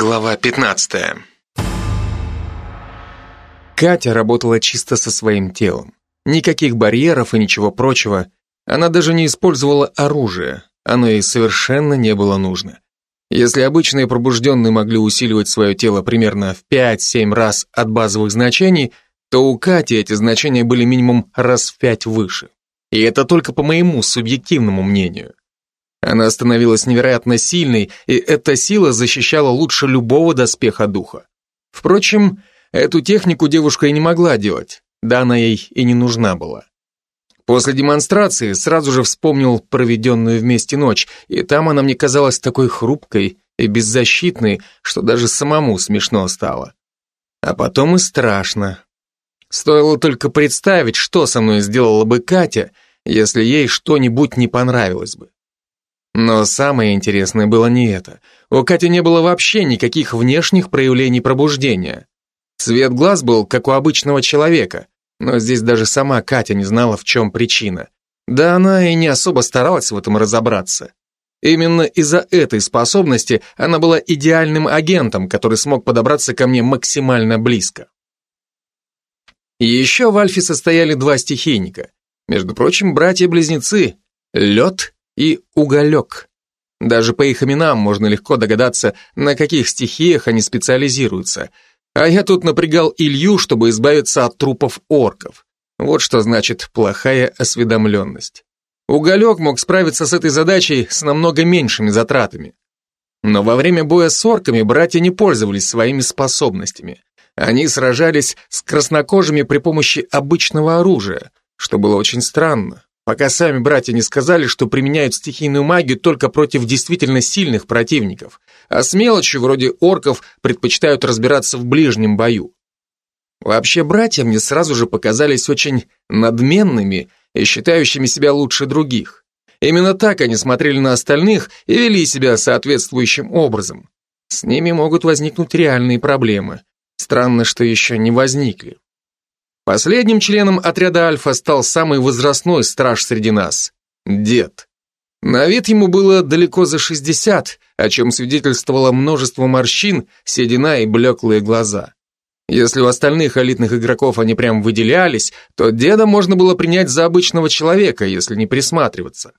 Глава 15. Катя работала чисто со своим телом. Никаких барьеров и ничего прочего. Она даже не использовала оружие. Оно ей совершенно не было нужно. Если обычные пробужденные могли усиливать свое тело примерно в 5-7 раз от базовых значений, то у Кати эти значения были минимум раз в 5 выше. И это только по моему субъективному мнению. Она становилась невероятно сильной, и эта сила защищала лучше любого доспеха духа. Впрочем, эту технику девушка и не могла делать, да она ей и не нужна была. После демонстрации сразу же вспомнил проведенную вместе ночь, и там она мне казалась такой хрупкой и беззащитной, что даже самому смешно стало. А потом и страшно. Стоило только представить, что со мной сделала бы Катя, если ей что-нибудь не понравилось бы. Но самое интересное было не это. У Кати не было вообще никаких внешних проявлений пробуждения. Цвет глаз был, как у обычного человека, но здесь даже сама Катя не знала, в чем причина. Да она и не особо старалась в этом разобраться. Именно из-за этой способности она была идеальным агентом, который смог подобраться ко мне максимально близко. еще в Альфе состояли два стихийника. Между прочим, братья-близнецы — лед и уголек. Даже по их именам можно легко догадаться, на каких стихиях они специализируются. А я тут напрягал Илью, чтобы избавиться от трупов орков. Вот что значит плохая осведомленность. Уголек мог справиться с этой задачей с намного меньшими затратами. Но во время боя с орками братья не пользовались своими способностями. Они сражались с краснокожими при помощи обычного оружия, что было очень странно пока сами братья не сказали, что применяют стихийную магию только против действительно сильных противников, а с мелочью вроде орков предпочитают разбираться в ближнем бою. Вообще братья мне сразу же показались очень надменными и считающими себя лучше других. Именно так они смотрели на остальных и вели себя соответствующим образом. С ними могут возникнуть реальные проблемы. Странно, что еще не возникли. Последним членом отряда Альфа стал самый возрастной страж среди нас – дед. На вид ему было далеко за 60, о чем свидетельствовало множество морщин, седина и блеклые глаза. Если у остальных элитных игроков они прям выделялись, то деда можно было принять за обычного человека, если не присматриваться.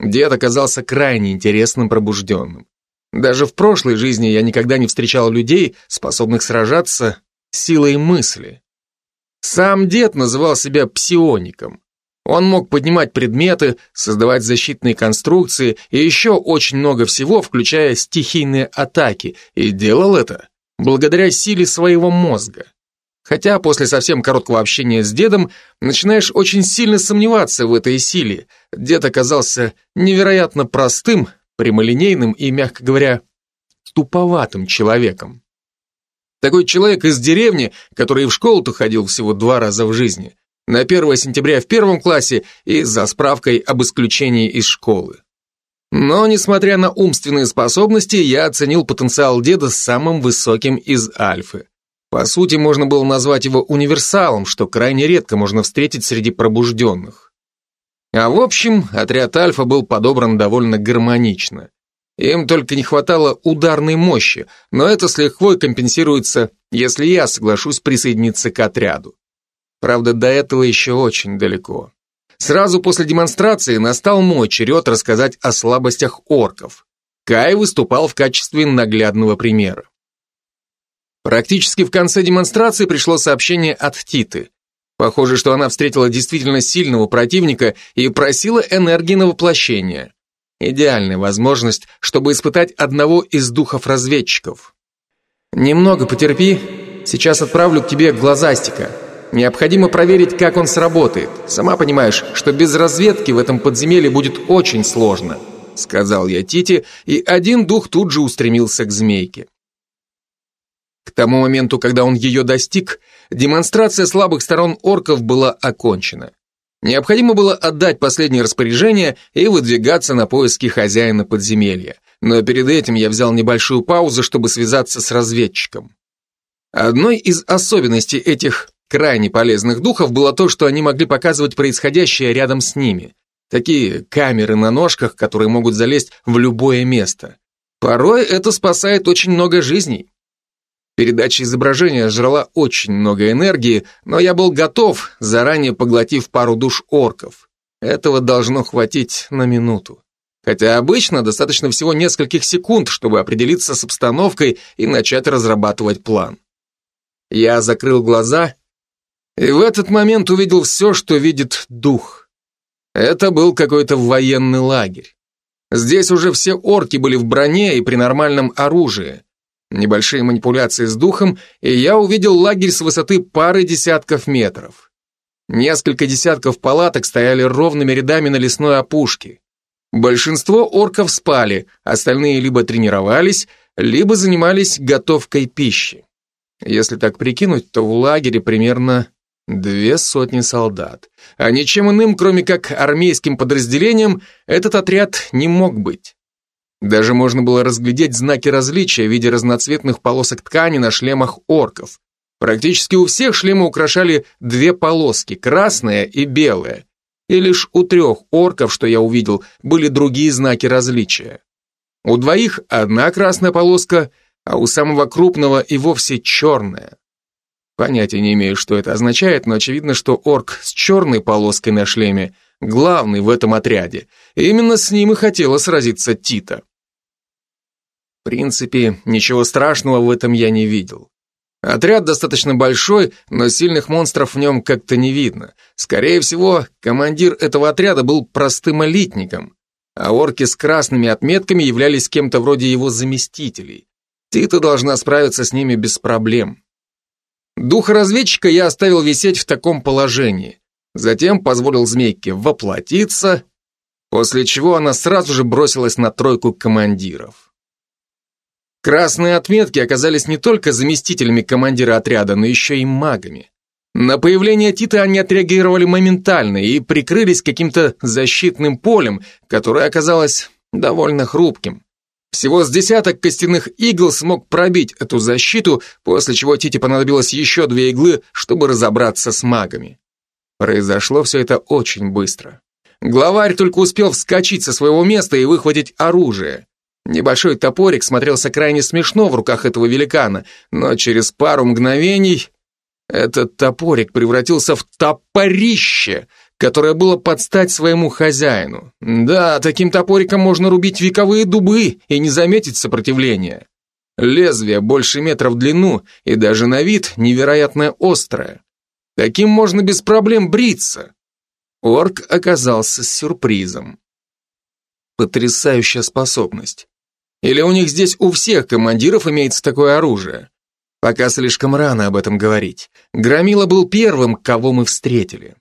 Дед оказался крайне интересным пробужденным. Даже в прошлой жизни я никогда не встречал людей, способных сражаться силой мысли. Сам дед называл себя псиоником. Он мог поднимать предметы, создавать защитные конструкции и еще очень много всего, включая стихийные атаки, и делал это благодаря силе своего мозга. Хотя после совсем короткого общения с дедом начинаешь очень сильно сомневаться в этой силе. Дед оказался невероятно простым, прямолинейным и, мягко говоря, туповатым человеком. Такой человек из деревни, который в школу-то ходил всего два раза в жизни. На 1 сентября в первом классе и за справкой об исключении из школы. Но, несмотря на умственные способности, я оценил потенциал деда самым высоким из альфы. По сути, можно было назвать его универсалом, что крайне редко можно встретить среди пробужденных. А в общем, отряд альфа был подобран довольно гармонично. Им только не хватало ударной мощи, но это с лихвой компенсируется, если я соглашусь присоединиться к отряду. Правда, до этого еще очень далеко. Сразу после демонстрации настал мой черед рассказать о слабостях орков. Кай выступал в качестве наглядного примера. Практически в конце демонстрации пришло сообщение от Титы. Похоже, что она встретила действительно сильного противника и просила энергии на воплощение. Идеальная возможность, чтобы испытать одного из духов-разведчиков. Немного потерпи, сейчас отправлю к тебе глазастика. Необходимо проверить, как он сработает. Сама понимаешь, что без разведки в этом подземелье будет очень сложно, сказал я Тите, и один дух тут же устремился к змейке. К тому моменту, когда он ее достиг, демонстрация слабых сторон орков была окончена. Необходимо было отдать последнее распоряжение и выдвигаться на поиски хозяина подземелья. Но перед этим я взял небольшую паузу, чтобы связаться с разведчиком. Одной из особенностей этих крайне полезных духов было то, что они могли показывать происходящее рядом с ними. Такие камеры на ножках, которые могут залезть в любое место. Порой это спасает очень много жизней. Передача изображения жрала очень много энергии, но я был готов, заранее поглотив пару душ орков. Этого должно хватить на минуту. Хотя обычно достаточно всего нескольких секунд, чтобы определиться с обстановкой и начать разрабатывать план. Я закрыл глаза и в этот момент увидел все, что видит дух. Это был какой-то военный лагерь. Здесь уже все орки были в броне и при нормальном оружии. Небольшие манипуляции с духом, и я увидел лагерь с высоты пары десятков метров. Несколько десятков палаток стояли ровными рядами на лесной опушке. Большинство орков спали, остальные либо тренировались, либо занимались готовкой пищи. Если так прикинуть, то в лагере примерно две сотни солдат. А ничем иным, кроме как армейским подразделением, этот отряд не мог быть. Даже можно было разглядеть знаки различия в виде разноцветных полосок ткани на шлемах орков. Практически у всех шлемы украшали две полоски, красная и белая. И лишь у трех орков, что я увидел, были другие знаки различия. У двоих одна красная полоска, а у самого крупного и вовсе черная. Понятия не имею, что это означает, но очевидно, что орк с черной полоской на шлеме главный в этом отряде. И именно с ним и хотела сразиться Тита. Принципе, ничего страшного в этом я не видел. Отряд достаточно большой, но сильных монстров в нем как-то не видно. Скорее всего, командир этого отряда был простым элитником, а орки с красными отметками являлись кем-то вроде его заместителей. Тита должна справиться с ними без проблем. Духа разведчика я оставил висеть в таком положении. Затем позволил змейке воплотиться, после чего она сразу же бросилась на тройку командиров. Красные отметки оказались не только заместителями командира отряда, но еще и магами. На появление Тита они отреагировали моментально и прикрылись каким-то защитным полем, которое оказалось довольно хрупким. Всего с десяток костяных игл смог пробить эту защиту, после чего Тите понадобилось еще две иглы, чтобы разобраться с магами. Произошло все это очень быстро. Главарь только успел вскочить со своего места и выхватить оружие. Небольшой топорик смотрелся крайне смешно в руках этого великана, но через пару мгновений этот топорик превратился в топорище, которое было под стать своему хозяину. Да, таким топориком можно рубить вековые дубы и не заметить сопротивления. Лезвие больше метра в длину и даже на вид невероятно острое. Таким можно без проблем бриться. Орк оказался сюрпризом. Потрясающая способность. Или у них здесь у всех командиров имеется такое оружие? Пока слишком рано об этом говорить. Громила был первым, кого мы встретили.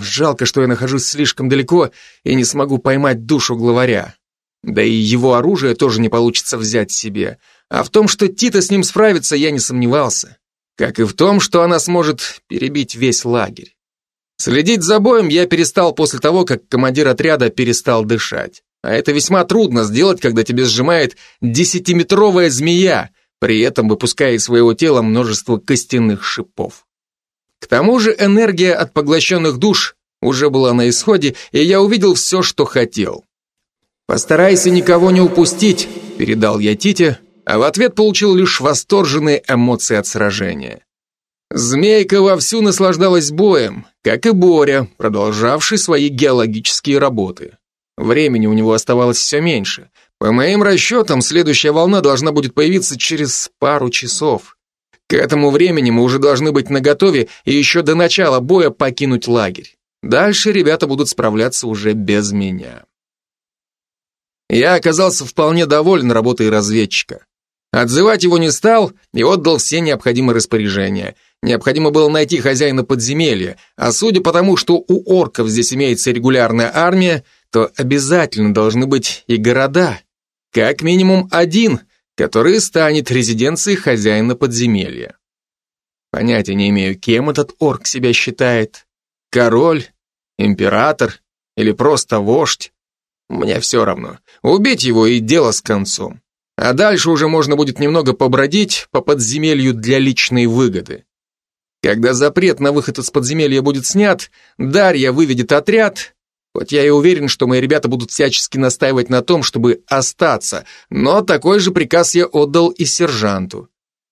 Жалко, что я нахожусь слишком далеко и не смогу поймать душу главаря. Да и его оружие тоже не получится взять себе. А в том, что Тита с ним справится, я не сомневался. Как и в том, что она сможет перебить весь лагерь. Следить за боем я перестал после того, как командир отряда перестал дышать. А это весьма трудно сделать, когда тебе сжимает десятиметровая змея, при этом выпуская из своего тела множество костяных шипов. К тому же энергия от поглощенных душ уже была на исходе, и я увидел все, что хотел. «Постарайся никого не упустить», — передал я Тите, а в ответ получил лишь восторженные эмоции от сражения. Змейка вовсю наслаждалась боем, как и Боря, продолжавший свои геологические работы. Времени у него оставалось все меньше. По моим расчетам, следующая волна должна будет появиться через пару часов. К этому времени мы уже должны быть наготове и еще до начала боя покинуть лагерь. Дальше ребята будут справляться уже без меня. Я оказался вполне доволен работой разведчика. Отзывать его не стал и отдал все необходимые распоряжения. Необходимо было найти хозяина подземелья, а судя по тому, что у орков здесь имеется регулярная армия, то обязательно должны быть и города. Как минимум один, который станет резиденцией хозяина подземелья. Понятия не имею, кем этот орк себя считает. Король, император или просто вождь. Мне все равно. Убить его и дело с концом. А дальше уже можно будет немного побродить по подземелью для личной выгоды. Когда запрет на выход из подземелья будет снят, Дарья выведет отряд, Хоть я и уверен, что мои ребята будут всячески настаивать на том, чтобы остаться, но такой же приказ я отдал и сержанту.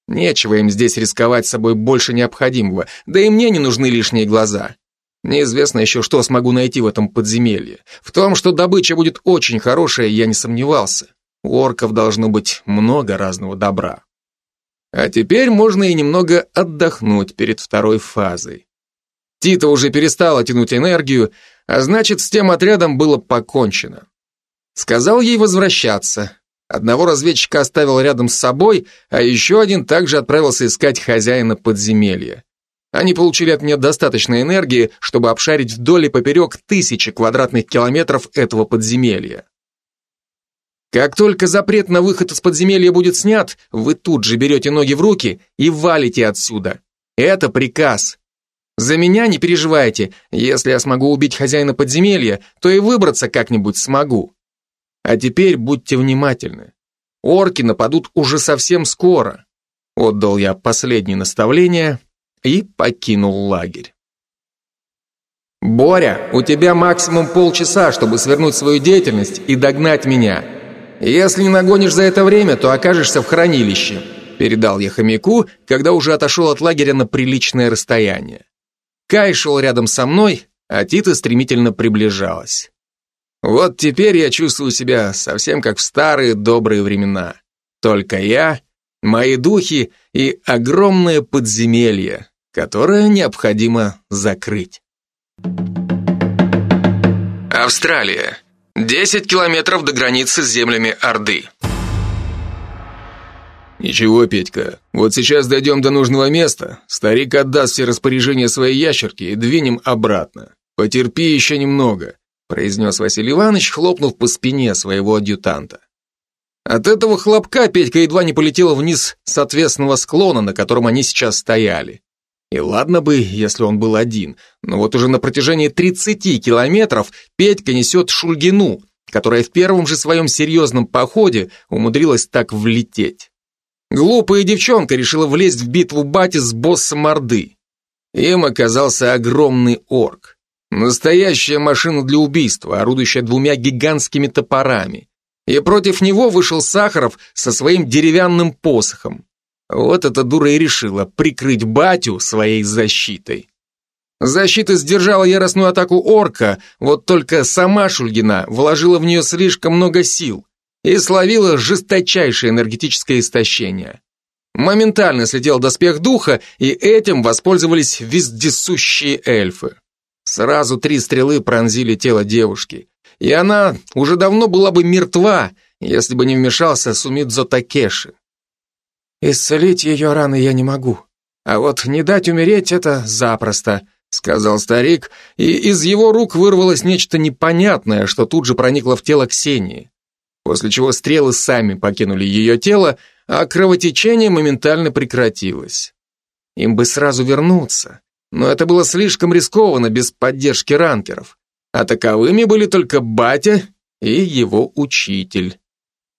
Нечего им здесь рисковать собой больше необходимого, да и мне не нужны лишние глаза. Неизвестно еще, что смогу найти в этом подземелье. В том, что добыча будет очень хорошая, я не сомневался. У орков должно быть много разного добра. А теперь можно и немного отдохнуть перед второй фазой. Тита уже перестала тянуть энергию, а значит, с тем отрядом было покончено. Сказал ей возвращаться. Одного разведчика оставил рядом с собой, а еще один также отправился искать хозяина подземелья. Они получили от меня достаточно энергии, чтобы обшарить вдоль и поперек тысячи квадратных километров этого подземелья. Как только запрет на выход из подземелья будет снят, вы тут же берете ноги в руки и валите отсюда. Это приказ. За меня не переживайте, если я смогу убить хозяина подземелья, то и выбраться как-нибудь смогу. А теперь будьте внимательны. Орки нападут уже совсем скоро. Отдал я последнее наставление и покинул лагерь. «Боря, у тебя максимум полчаса, чтобы свернуть свою деятельность и догнать меня. Если не нагонишь за это время, то окажешься в хранилище», передал я хомяку, когда уже отошел от лагеря на приличное расстояние. Кай шел рядом со мной, а Тита стремительно приближалась. Вот теперь я чувствую себя совсем как в старые добрые времена. Только я, мои духи и огромное подземелье, которое необходимо закрыть. Австралия. 10 километров до границы с землями Орды. Ничего, Петька, вот сейчас дойдем до нужного места, старик отдаст все распоряжения своей ящерки и двинем обратно. Потерпи еще немного, произнес Василий Иванович, хлопнув по спине своего адъютанта. От этого хлопка Петька едва не полетела вниз с ответственного склона, на котором они сейчас стояли. И ладно бы, если он был один, но вот уже на протяжении 30 километров Петька несет Шульгину, которая в первом же своем серьезном походе умудрилась так влететь. Глупая девчонка решила влезть в битву бати с боссом Орды. Им оказался огромный орк. Настоящая машина для убийства, орудующая двумя гигантскими топорами. И против него вышел Сахаров со своим деревянным посохом. Вот эта дура и решила прикрыть батю своей защитой. Защита сдержала яростную атаку орка, вот только сама Шульгина вложила в нее слишком много сил и словила жесточайшее энергетическое истощение. Моментально слетел доспех духа, и этим воспользовались вездесущие эльфы. Сразу три стрелы пронзили тело девушки, и она уже давно была бы мертва, если бы не вмешался Сумидзо Такеши. «Исцелить ее раны я не могу. А вот не дать умереть — это запросто», — сказал старик, и из его рук вырвалось нечто непонятное, что тут же проникло в тело Ксении. После чего стрелы сами покинули ее тело, а кровотечение моментально прекратилось. Им бы сразу вернуться, но это было слишком рискованно без поддержки ранкеров, а таковыми были только батя и его учитель.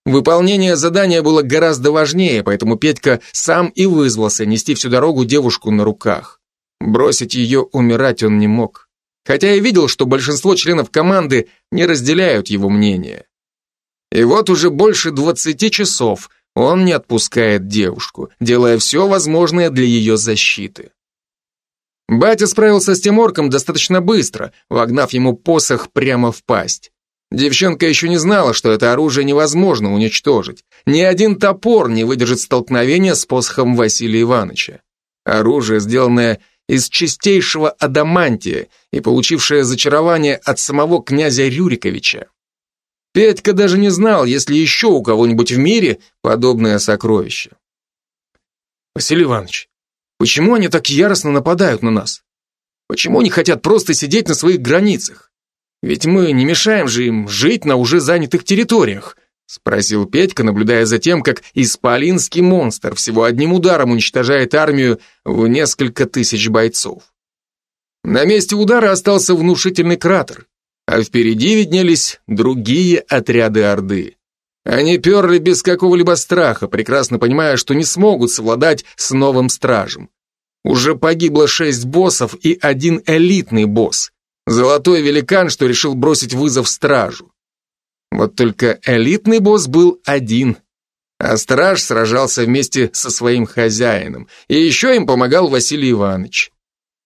Выполнение задания было гораздо важнее, поэтому Петька сам и вызвался нести всю дорогу девушку на руках. Бросить ее умирать он не мог. Хотя и видел, что большинство членов команды не разделяют его мнение. И вот уже больше 20 часов он не отпускает девушку, делая все возможное для ее защиты. Батя справился с тем орком достаточно быстро, вогнав ему посох прямо в пасть. Девчонка еще не знала, что это оружие невозможно уничтожить. Ни один топор не выдержит столкновения с посохом Василия Ивановича. Оружие, сделанное из чистейшего адамантия и получившее зачарование от самого князя Рюриковича. Петька даже не знал, есть ли еще у кого-нибудь в мире подобное сокровище. Василий Иванович, почему они так яростно нападают на нас? Почему не хотят просто сидеть на своих границах? Ведь мы не мешаем же им жить на уже занятых территориях, спросил Петька, наблюдая за тем, как исполинский монстр всего одним ударом уничтожает армию в несколько тысяч бойцов. На месте удара остался внушительный кратер, а впереди виднелись другие отряды Орды. Они перли без какого-либо страха, прекрасно понимая, что не смогут совладать с новым стражем. Уже погибло шесть боссов и один элитный босс, Золотой великан, что решил бросить вызов стражу. Вот только элитный босс был один, а страж сражался вместе со своим хозяином, и еще им помогал Василий Иванович.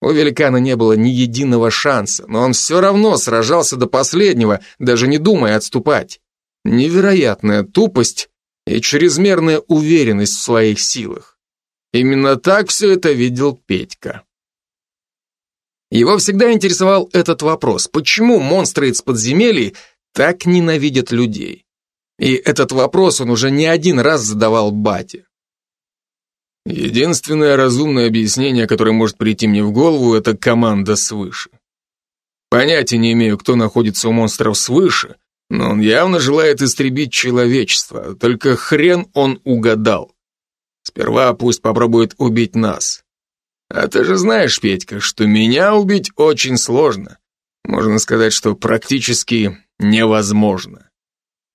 У великана не было ни единого шанса, но он все равно сражался до последнего, даже не думая отступать. Невероятная тупость и чрезмерная уверенность в своих силах. Именно так все это видел Петька. Его всегда интересовал этот вопрос, почему монстры из подземелий так ненавидят людей? И этот вопрос он уже не один раз задавал бате. Единственное разумное объяснение, которое может прийти мне в голову, это команда свыше. Понятия не имею, кто находится у монстров свыше, но он явно желает истребить человечество, только хрен он угадал. Сперва пусть попробует убить нас. А ты же знаешь, Петька, что меня убить очень сложно. Можно сказать, что практически невозможно.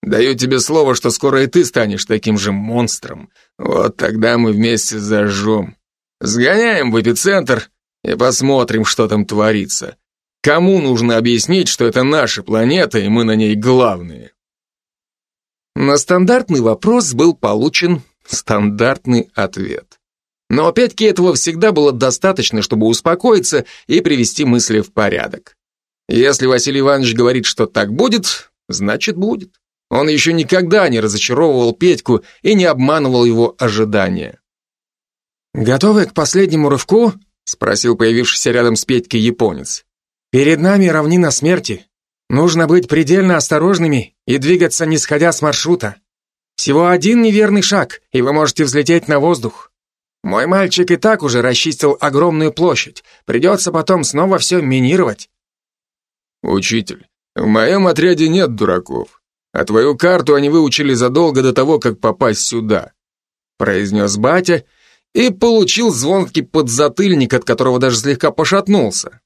Даю тебе слово, что скоро и ты станешь таким же монстром. Вот тогда мы вместе зажжем. Сгоняем в эпицентр и посмотрим, что там творится. Кому нужно объяснить, что это наша планета, и мы на ней главные? На стандартный вопрос был получен стандартный ответ. Но Петьке этого всегда было достаточно, чтобы успокоиться и привести мысли в порядок. Если Василий Иванович говорит, что так будет, значит будет. Он еще никогда не разочаровывал Петьку и не обманывал его ожидания. «Готовы к последнему рывку?» — спросил появившийся рядом с Петькой японец. «Перед нами равнина смерти. Нужно быть предельно осторожными и двигаться, не сходя с маршрута. Всего один неверный шаг, и вы можете взлететь на воздух. Мой мальчик и так уже расчистил огромную площадь. Придется потом снова все минировать». «Учитель, в моем отряде нет дураков. А твою карту они выучили задолго до того, как попасть сюда», произнес батя и получил звонкий подзатыльник, от которого даже слегка пошатнулся.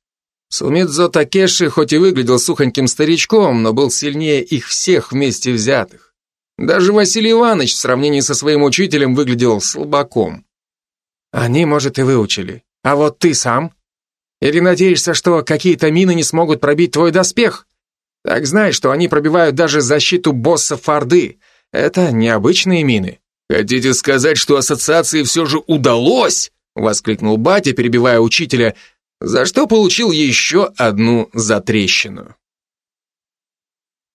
Сумидзо Такеши хоть и выглядел сухоньким старичком, но был сильнее их всех вместе взятых. Даже Василий Иванович в сравнении со своим учителем выглядел слабаком. «Они, может, и выучили. А вот ты сам? Или надеешься, что какие-то мины не смогут пробить твой доспех? Так знай, что они пробивают даже защиту босса Форды. Это необычные мины. Хотите сказать, что ассоциации все же удалось? Воскликнул батя, перебивая учителя, за что получил еще одну затрещину.